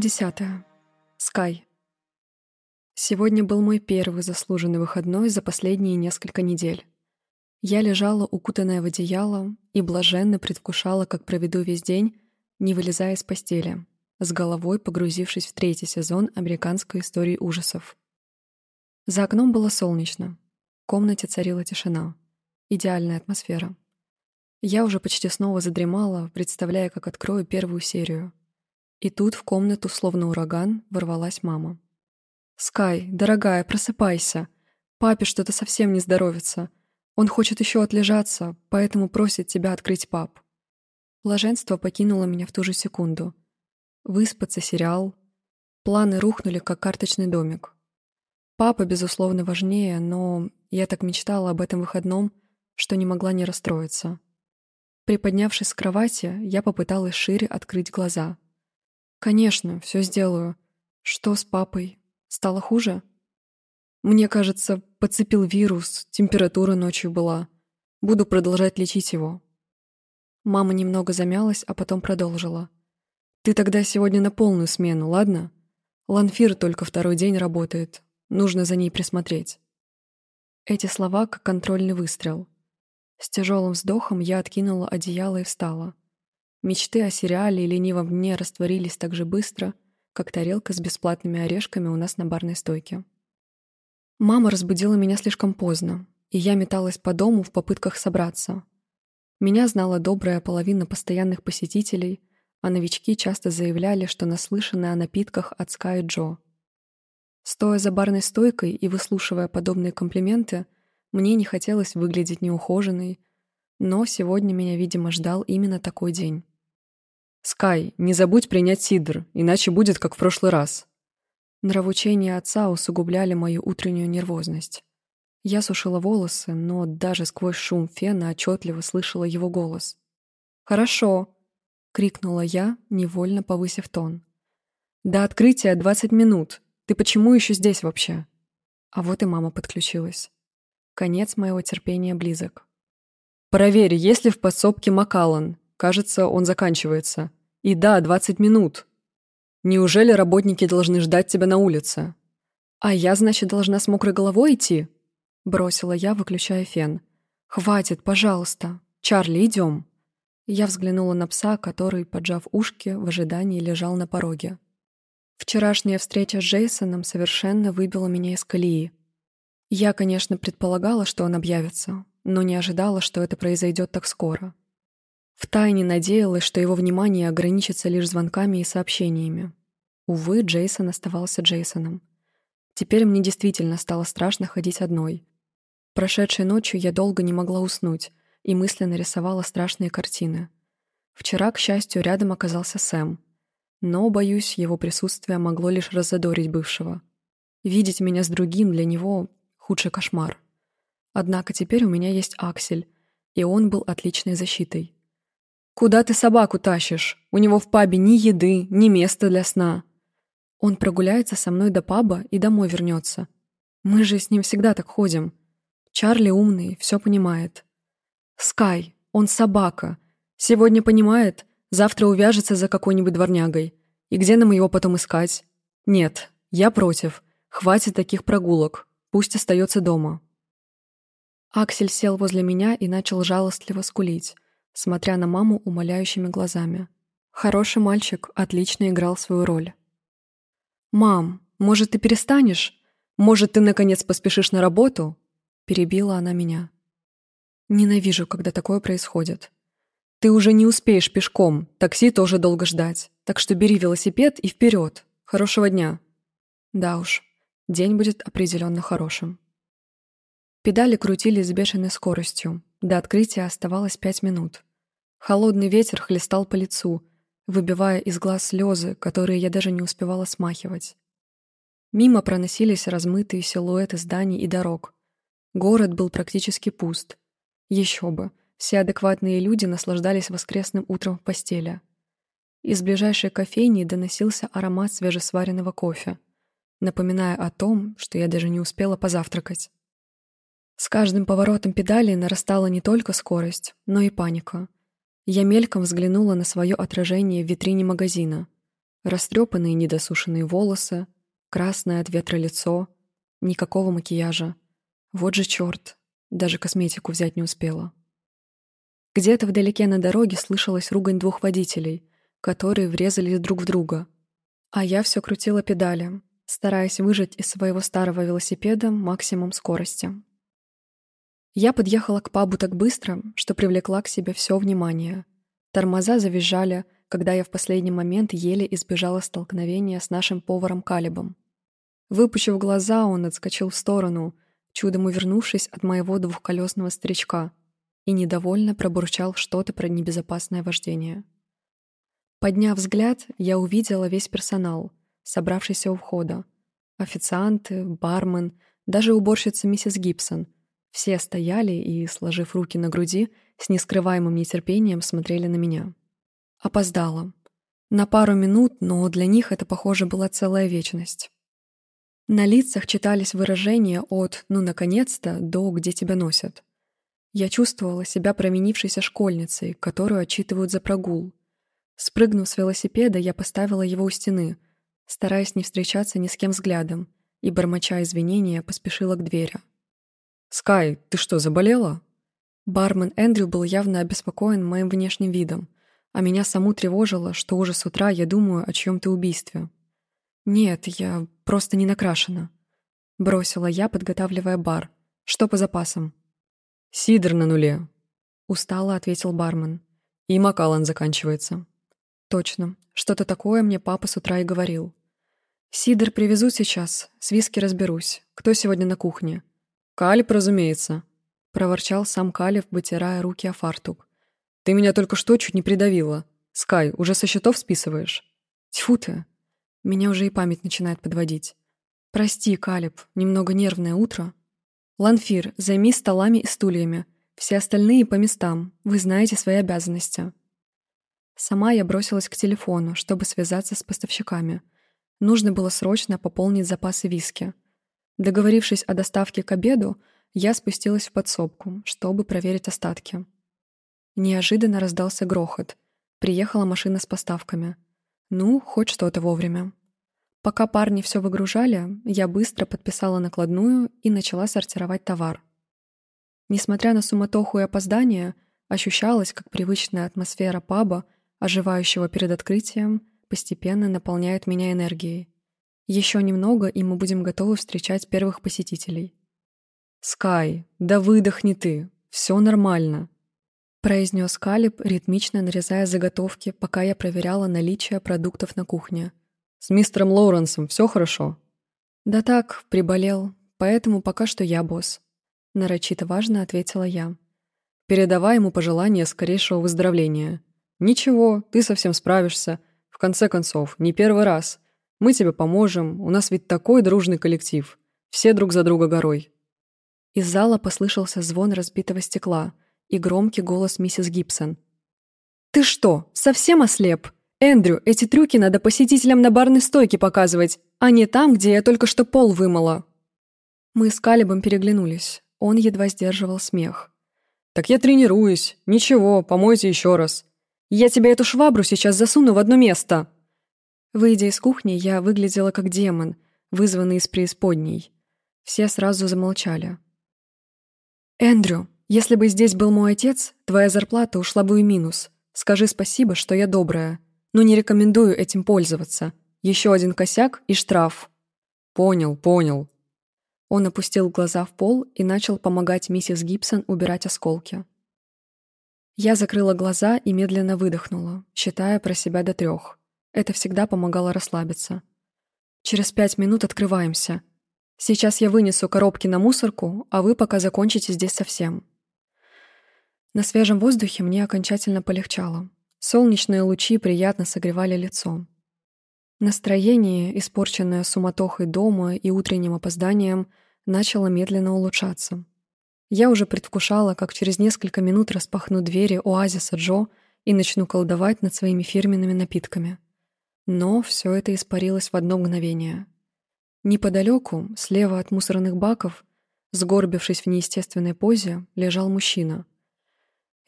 Глава. Скай. Сегодня был мой первый заслуженный выходной за последние несколько недель. Я лежала, укутанная в одеяло, и блаженно предвкушала, как проведу весь день, не вылезая из постели, с головой погрузившись в третий сезон американской истории ужасов. За окном было солнечно. В комнате царила тишина. Идеальная атмосфера. Я уже почти снова задремала, представляя, как открою первую серию. И тут в комнату, словно ураган, ворвалась мама. «Скай, дорогая, просыпайся. Папе что-то совсем не здоровится. Он хочет еще отлежаться, поэтому просит тебя открыть пап». Блаженство покинуло меня в ту же секунду. Выспаться, сериал. Планы рухнули, как карточный домик. Папа, безусловно, важнее, но я так мечтала об этом выходном, что не могла не расстроиться. Приподнявшись с кровати, я попыталась шире открыть глаза. «Конечно, все сделаю. Что с папой? Стало хуже?» «Мне кажется, подцепил вирус, температура ночью была. Буду продолжать лечить его». Мама немного замялась, а потом продолжила. «Ты тогда сегодня на полную смену, ладно? Ланфир только второй день работает. Нужно за ней присмотреть». Эти слова как контрольный выстрел. С тяжелым вздохом я откинула одеяло и встала. Мечты о сериале и ленивом дне растворились так же быстро, как тарелка с бесплатными орешками у нас на барной стойке. Мама разбудила меня слишком поздно, и я металась по дому в попытках собраться. Меня знала добрая половина постоянных посетителей, а новички часто заявляли, что наслышаны о напитках от Sky Джо. Стоя за барной стойкой и выслушивая подобные комплименты, мне не хотелось выглядеть неухоженной, но сегодня меня, видимо, ждал именно такой день. «Скай, не забудь принять сидр, иначе будет как в прошлый раз». Нравоучения отца усугубляли мою утреннюю нервозность. Я сушила волосы, но даже сквозь шум фена отчетливо слышала его голос. «Хорошо!» — крикнула я, невольно повысив тон. «До открытия двадцать минут. Ты почему еще здесь вообще?» А вот и мама подключилась. Конец моего терпения близок. «Проверь, есть ли в подсобке Макалан. Кажется, он заканчивается. И да, 20 минут. Неужели работники должны ждать тебя на улице?» «А я, значит, должна с мокрой головой идти?» Бросила я, выключая фен. «Хватит, пожалуйста. Чарли, идем». Я взглянула на пса, который, поджав ушки, в ожидании лежал на пороге. Вчерашняя встреча с Джейсоном совершенно выбила меня из колеи. Я, конечно, предполагала, что он объявится, но не ожидала, что это произойдет так скоро. Втайне надеялась, что его внимание ограничится лишь звонками и сообщениями. Увы, Джейсон оставался Джейсоном. Теперь мне действительно стало страшно ходить одной. Прошедшей ночью я долго не могла уснуть и мысленно рисовала страшные картины. Вчера, к счастью, рядом оказался Сэм. Но, боюсь, его присутствие могло лишь раззадорить бывшего. Видеть меня с другим для него худший кошмар. Однако теперь у меня есть Аксель, и он был отличной защитой. «Куда ты собаку тащишь? У него в пабе ни еды, ни места для сна». Он прогуляется со мной до паба и домой вернется. Мы же с ним всегда так ходим. Чарли умный, все понимает. Скай, он собака. Сегодня понимает, завтра увяжется за какой-нибудь дворнягой. И где нам его потом искать? Нет, я против. Хватит таких прогулок. Пусть остается дома. Аксель сел возле меня и начал жалостливо скулить, смотря на маму умоляющими глазами. Хороший мальчик отлично играл свою роль. «Мам, может, ты перестанешь? Может, ты, наконец, поспешишь на работу?» Перебила она меня. «Ненавижу, когда такое происходит. Ты уже не успеешь пешком, такси тоже долго ждать. Так что бери велосипед и вперед. Хорошего дня». Да уж, День будет определенно хорошим. Педали крутились с бешеной скоростью. До открытия оставалось пять минут. Холодный ветер хлестал по лицу, выбивая из глаз слезы, которые я даже не успевала смахивать. Мимо проносились размытые силуэты зданий и дорог. Город был практически пуст. Еще бы, все адекватные люди наслаждались воскресным утром в постели. Из ближайшей кофейни доносился аромат свежесваренного кофе напоминая о том, что я даже не успела позавтракать. С каждым поворотом педали нарастала не только скорость, но и паника. Я мельком взглянула на свое отражение в витрине магазина. Растрепанные недосушенные волосы, красное от ветра лицо, никакого макияжа. Вот же черт, даже косметику взять не успела. Где-то вдалеке на дороге слышалась ругань двух водителей, которые врезались друг в друга. А я все крутила педали, стараясь выжать из своего старого велосипеда максимум скорости. Я подъехала к пабу так быстро, что привлекла к себе все внимание. Тормоза завизжали, когда я в последний момент еле избежала столкновения с нашим поваром Калибом. Выпучив глаза, он отскочил в сторону, чудом увернувшись от моего двухколесного старичка, и недовольно пробурчал что-то про небезопасное вождение. Подняв взгляд, я увидела весь персонал, собравшийся у входа. Официанты, бармен, даже уборщица миссис Гибсон. Все стояли и, сложив руки на груди, с нескрываемым нетерпением смотрели на меня. Опоздала. На пару минут, но для них это, похоже, была целая вечность. На лицах читались выражения от «ну, наконец-то» до «где тебя носят». Я чувствовала себя променившейся школьницей, которую отчитывают за прогул. Спрыгнув с велосипеда, я поставила его у стены, стараясь не встречаться ни с кем взглядом, и, бормоча извинения, поспешила к двери. «Скай, ты что, заболела?» Бармен Эндрю был явно обеспокоен моим внешним видом, а меня саму тревожило, что уже с утра я думаю о чьем-то убийстве. «Нет, я просто не накрашена», — бросила я, подготавливая бар. «Что по запасам?» «Сидр на нуле», — устало ответил бармен. «И Макалан заканчивается». «Точно. Что-то такое мне папа с утра и говорил. Сидр привезу сейчас, с виски разберусь. Кто сегодня на кухне?» «Калиб, разумеется», — проворчал сам Калиб, вытирая руки о фартук. «Ты меня только что чуть не придавила. Скай, уже со счетов списываешь?» «Тьфу ты!» Меня уже и память начинает подводить. «Прости, Калиб, немного нервное утро». «Ланфир, займись столами и стульями. Все остальные по местам. Вы знаете свои обязанности». Сама я бросилась к телефону, чтобы связаться с поставщиками. Нужно было срочно пополнить запасы виски. Договорившись о доставке к обеду, я спустилась в подсобку, чтобы проверить остатки. Неожиданно раздался грохот. Приехала машина с поставками. Ну, хоть что-то вовремя. Пока парни все выгружали, я быстро подписала накладную и начала сортировать товар. Несмотря на суматоху и опоздание, ощущалось, как привычная атмосфера паба, оживающего перед открытием, постепенно наполняет меня энергией. Еще немного, и мы будем готовы встречать первых посетителей. «Скай, да выдохни ты, все нормально», произнес Калиб, ритмично нарезая заготовки, пока я проверяла наличие продуктов на кухне. С мистером Лоуренсом все хорошо?» «Да так, приболел, поэтому пока что я босс», — нарочито важно ответила я. «Передавай ему пожелание скорейшего выздоровления. Ничего, ты совсем справишься. В конце концов, не первый раз. Мы тебе поможем, у нас ведь такой дружный коллектив. Все друг за друга горой». Из зала послышался звон разбитого стекла и громкий голос миссис Гибсон. «Ты что, совсем ослеп?» «Эндрю, эти трюки надо посетителям на барной стойке показывать, а не там, где я только что пол вымыла». Мы с Калибом переглянулись. Он едва сдерживал смех. «Так я тренируюсь. Ничего, помойте еще раз. Я тебе эту швабру сейчас засуну в одно место». Выйдя из кухни, я выглядела как демон, вызванный из преисподней. Все сразу замолчали. «Эндрю, если бы здесь был мой отец, твоя зарплата ушла бы в минус. Скажи спасибо, что я добрая но не рекомендую этим пользоваться. Еще один косяк и штраф». «Понял, понял». Он опустил глаза в пол и начал помогать миссис Гибсон убирать осколки. Я закрыла глаза и медленно выдохнула, считая про себя до трех. Это всегда помогало расслабиться. «Через пять минут открываемся. Сейчас я вынесу коробки на мусорку, а вы пока закончите здесь совсем». На свежем воздухе мне окончательно полегчало. Солнечные лучи приятно согревали лицо. Настроение, испорченное суматохой дома и утренним опозданием, начало медленно улучшаться. Я уже предвкушала, как через несколько минут распахну двери оазиса Джо и начну колдовать над своими фирменными напитками. Но все это испарилось в одно мгновение. Неподалеку, слева от мусорных баков, сгорбившись в неестественной позе, лежал мужчина —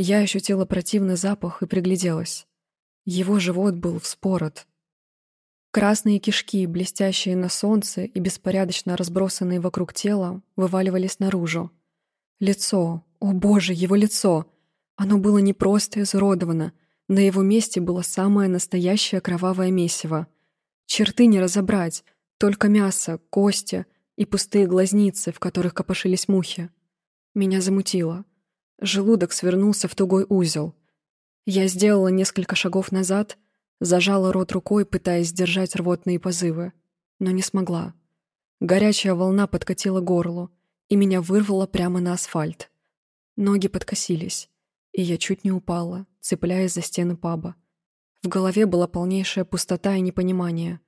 я ощутила противный запах и пригляделась. Его живот был вспорот. Красные кишки, блестящие на солнце и беспорядочно разбросанные вокруг тела, вываливались наружу. Лицо, о боже, его лицо! Оно было не просто изуродовано, на его месте было самое настоящее кровавое месиво. Черты не разобрать, только мясо, кости и пустые глазницы, в которых копошились мухи. Меня замутило. Желудок свернулся в тугой узел. Я сделала несколько шагов назад — Зажала рот рукой, пытаясь сдержать рвотные позывы, но не смогла. Горячая волна подкатила горло, и меня вырвало прямо на асфальт. Ноги подкосились, и я чуть не упала, цепляясь за стены паба. В голове была полнейшая пустота и непонимание.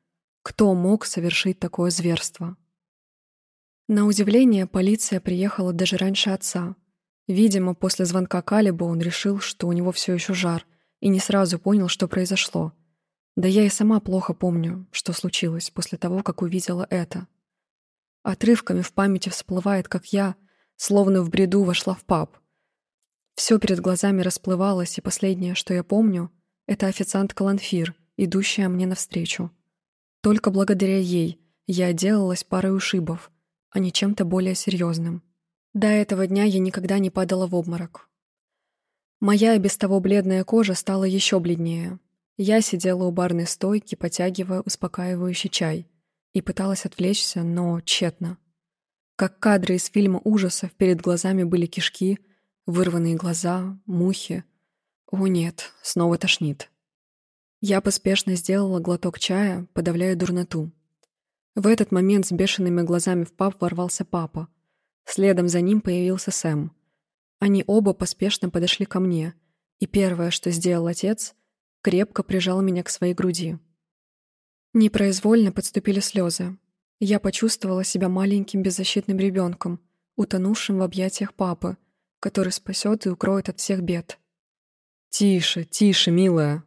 Кто мог совершить такое зверство? На удивление, полиция приехала даже раньше отца. Видимо, после звонка Калиба он решил, что у него все еще жар, и не сразу понял, что произошло. Да я и сама плохо помню, что случилось после того, как увидела это. Отрывками в памяти всплывает, как я, словно в бреду, вошла в паб. Все перед глазами расплывалось, и последнее, что я помню, это официант Каланфир, идущая мне навстречу. Только благодаря ей я отделалась парой ушибов, а не чем-то более серьезным. До этого дня я никогда не падала в обморок. Моя и без того бледная кожа стала еще бледнее, я сидела у барной стойки, потягивая успокаивающий чай, и пыталась отвлечься, но тщетно. Как кадры из фильма ужасов, перед глазами были кишки, вырванные глаза, мухи. О нет, снова тошнит. Я поспешно сделала глоток чая, подавляя дурноту. В этот момент с бешеными глазами в паб ворвался папа. Следом за ним появился Сэм. Они оба поспешно подошли ко мне, и первое, что сделал отец, крепко прижал меня к своей груди. Непроизвольно подступили слезы. Я почувствовала себя маленьким беззащитным ребенком, утонувшим в объятиях папы, который спасет и укроет от всех бед. «Тише, тише, милая!»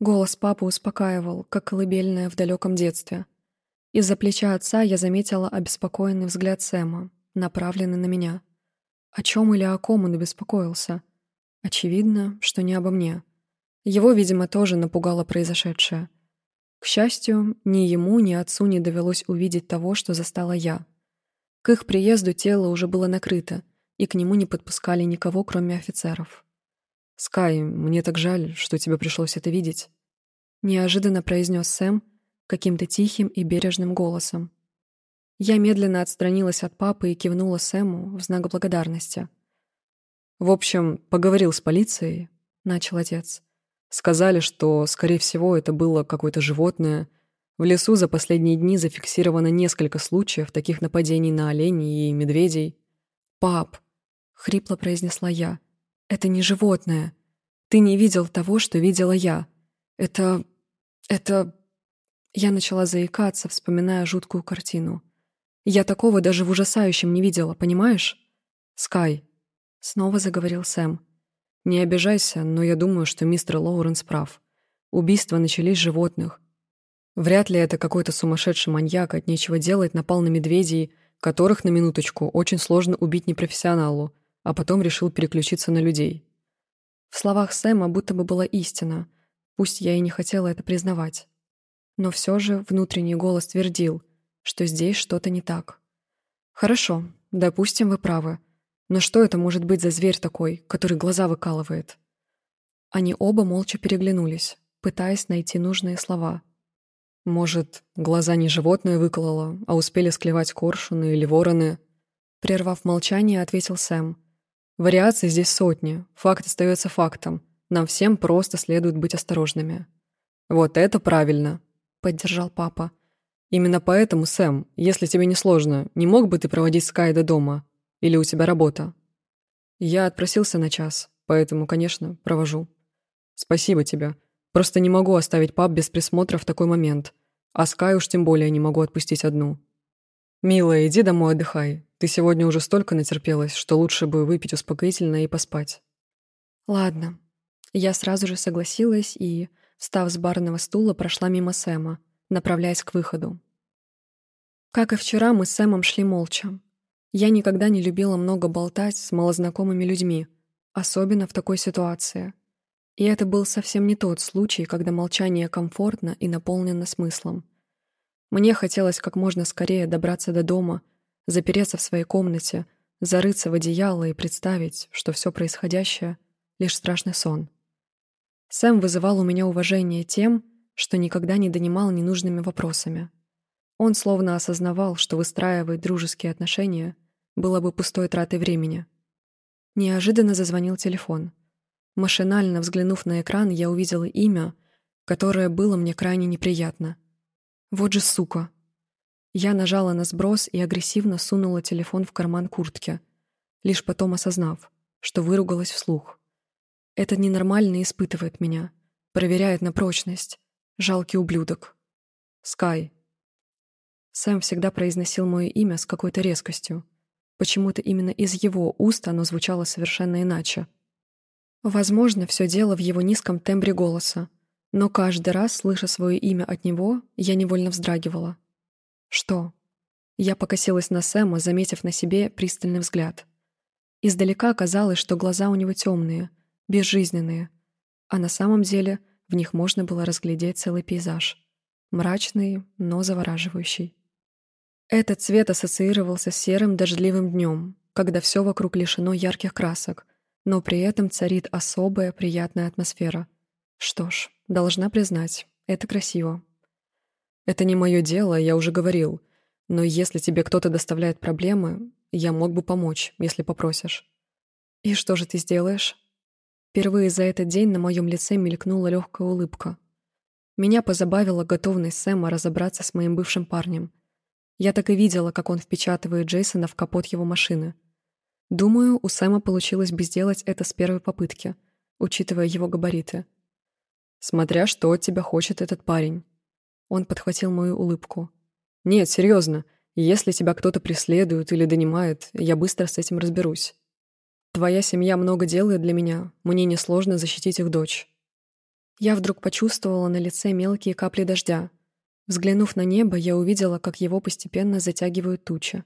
Голос папы успокаивал, как колыбельное в далеком детстве. Из-за плеча отца я заметила обеспокоенный взгляд Сэма, направленный на меня. О чем или о ком он беспокоился? Очевидно, что не обо мне. Его, видимо, тоже напугало произошедшее. К счастью, ни ему, ни отцу не довелось увидеть того, что застала я. К их приезду тело уже было накрыто, и к нему не подпускали никого, кроме офицеров. «Скай, мне так жаль, что тебе пришлось это видеть», — неожиданно произнес Сэм каким-то тихим и бережным голосом. Я медленно отстранилась от папы и кивнула Сэму в знак благодарности. «В общем, поговорил с полицией», — начал отец. Сказали, что, скорее всего, это было какое-то животное. В лесу за последние дни зафиксировано несколько случаев таких нападений на оленей и медведей. «Пап», — хрипло произнесла я, — «это не животное. Ты не видел того, что видела я. Это... это...» Я начала заикаться, вспоминая жуткую картину. «Я такого даже в ужасающем не видела, понимаешь?» «Скай», — снова заговорил Сэм, — не обижайся, но я думаю, что мистер Лоуренс прав. Убийства начались животных. Вряд ли это какой-то сумасшедший маньяк от нечего делать напал на медведей, которых, на минуточку, очень сложно убить непрофессионалу, а потом решил переключиться на людей. В словах Сэма будто бы была истина, пусть я и не хотела это признавать. Но все же внутренний голос твердил, что здесь что-то не так. «Хорошо, допустим, вы правы», но что это может быть за зверь такой, который глаза выкалывает? Они оба молча переглянулись, пытаясь найти нужные слова. Может, глаза не животное выкололо, а успели склевать коршуны или вороны? Прервав молчание, ответил Сэм. Вариаций здесь сотни, факт остается фактом. Нам всем просто следует быть осторожными. Вот это правильно, поддержал папа. Именно поэтому, Сэм, если тебе не сложно, не мог бы ты проводить Скай до дома? Или у тебя работа?» «Я отпросился на час, поэтому, конечно, провожу». «Спасибо тебе. Просто не могу оставить пап без присмотра в такой момент. А Скай уж тем более не могу отпустить одну». «Милая, иди домой отдыхай. Ты сегодня уже столько натерпелась, что лучше бы выпить успокоительное и поспать». «Ладно». Я сразу же согласилась и, встав с барного стула, прошла мимо Сэма, направляясь к выходу. Как и вчера, мы с Сэмом шли молча. Я никогда не любила много болтать с малознакомыми людьми, особенно в такой ситуации. И это был совсем не тот случай, когда молчание комфортно и наполнено смыслом. Мне хотелось как можно скорее добраться до дома, запереться в своей комнате, зарыться в одеяло и представить, что все происходящее — лишь страшный сон. Сэм вызывал у меня уважение тем, что никогда не донимал ненужными вопросами. Он словно осознавал, что выстраивать дружеские отношения было бы пустой тратой времени. Неожиданно зазвонил телефон. Машинально взглянув на экран, я увидела имя, которое было мне крайне неприятно. Вот же сука. Я нажала на сброс и агрессивно сунула телефон в карман куртки, лишь потом осознав, что выругалась вслух. Этот ненормальный испытывает меня, проверяет на прочность. Жалкий ублюдок. Скай. Сэм всегда произносил мое имя с какой-то резкостью. Почему-то именно из его уст оно звучало совершенно иначе. Возможно, все дело в его низком тембре голоса, но каждый раз, слыша свое имя от него, я невольно вздрагивала. Что? Я покосилась на Сэма, заметив на себе пристальный взгляд. Издалека казалось, что глаза у него темные, безжизненные, а на самом деле в них можно было разглядеть целый пейзаж. Мрачный, но завораживающий. Этот цвет ассоциировался с серым дождливым днем, когда все вокруг лишено ярких красок, но при этом царит особая приятная атмосфера. Что ж, должна признать, это красиво. Это не мое дело, я уже говорил. Но если тебе кто-то доставляет проблемы, я мог бы помочь, если попросишь. И что же ты сделаешь? Впервые за этот день на моем лице мелькнула легкая улыбка. Меня позабавила готовность Сэма разобраться с моим бывшим парнем. Я так и видела, как он впечатывает Джейсона в капот его машины. Думаю, у Сэма получилось бы сделать это с первой попытки, учитывая его габариты. Смотря что от тебя хочет этот парень. Он подхватил мою улыбку. «Нет, серьезно. Если тебя кто-то преследует или донимает, я быстро с этим разберусь. Твоя семья много делает для меня. Мне несложно защитить их дочь». Я вдруг почувствовала на лице мелкие капли дождя. Взглянув на небо, я увидела, как его постепенно затягивают тучи.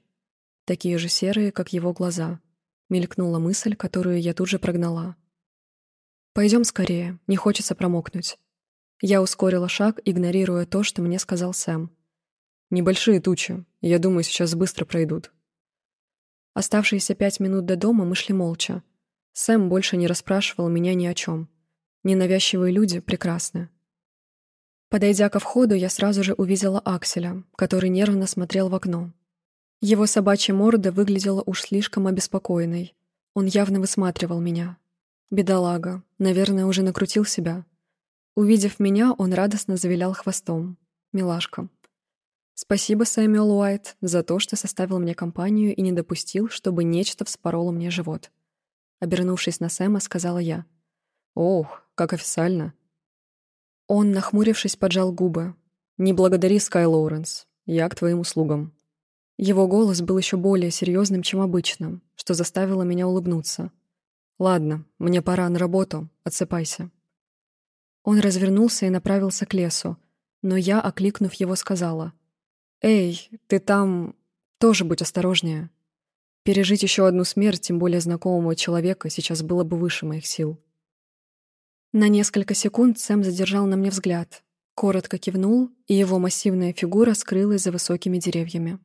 Такие же серые, как его глаза. Мелькнула мысль, которую я тут же прогнала. «Пойдем скорее, не хочется промокнуть». Я ускорила шаг, игнорируя то, что мне сказал Сэм. «Небольшие тучи. Я думаю, сейчас быстро пройдут». Оставшиеся пять минут до дома мы шли молча. Сэм больше не расспрашивал меня ни о чем. Ненавязчивые люди прекрасны. Подойдя ко входу, я сразу же увидела Акселя, который нервно смотрел в окно. Его собачья морда выглядела уж слишком обеспокоенной. Он явно высматривал меня. Бедолага, наверное, уже накрутил себя. Увидев меня, он радостно завилял хвостом. Милашка. Спасибо, Сэмюэл Уайт, за то, что составил мне компанию и не допустил, чтобы нечто вспороло мне живот. Обернувшись на Сэма, сказала я. «Ох, как официально». Он, нахмурившись, поджал губы. «Не благодари, Скай Лоуренс. Я к твоим услугам». Его голос был еще более серьезным, чем обычно, что заставило меня улыбнуться. «Ладно, мне пора на работу. Отсыпайся». Он развернулся и направился к лесу, но я, окликнув его, сказала. «Эй, ты там... тоже будь осторожнее. Пережить еще одну смерть, тем более знакомого человека, сейчас было бы выше моих сил». На несколько секунд Сэм задержал на мне взгляд, коротко кивнул, и его массивная фигура скрылась за высокими деревьями.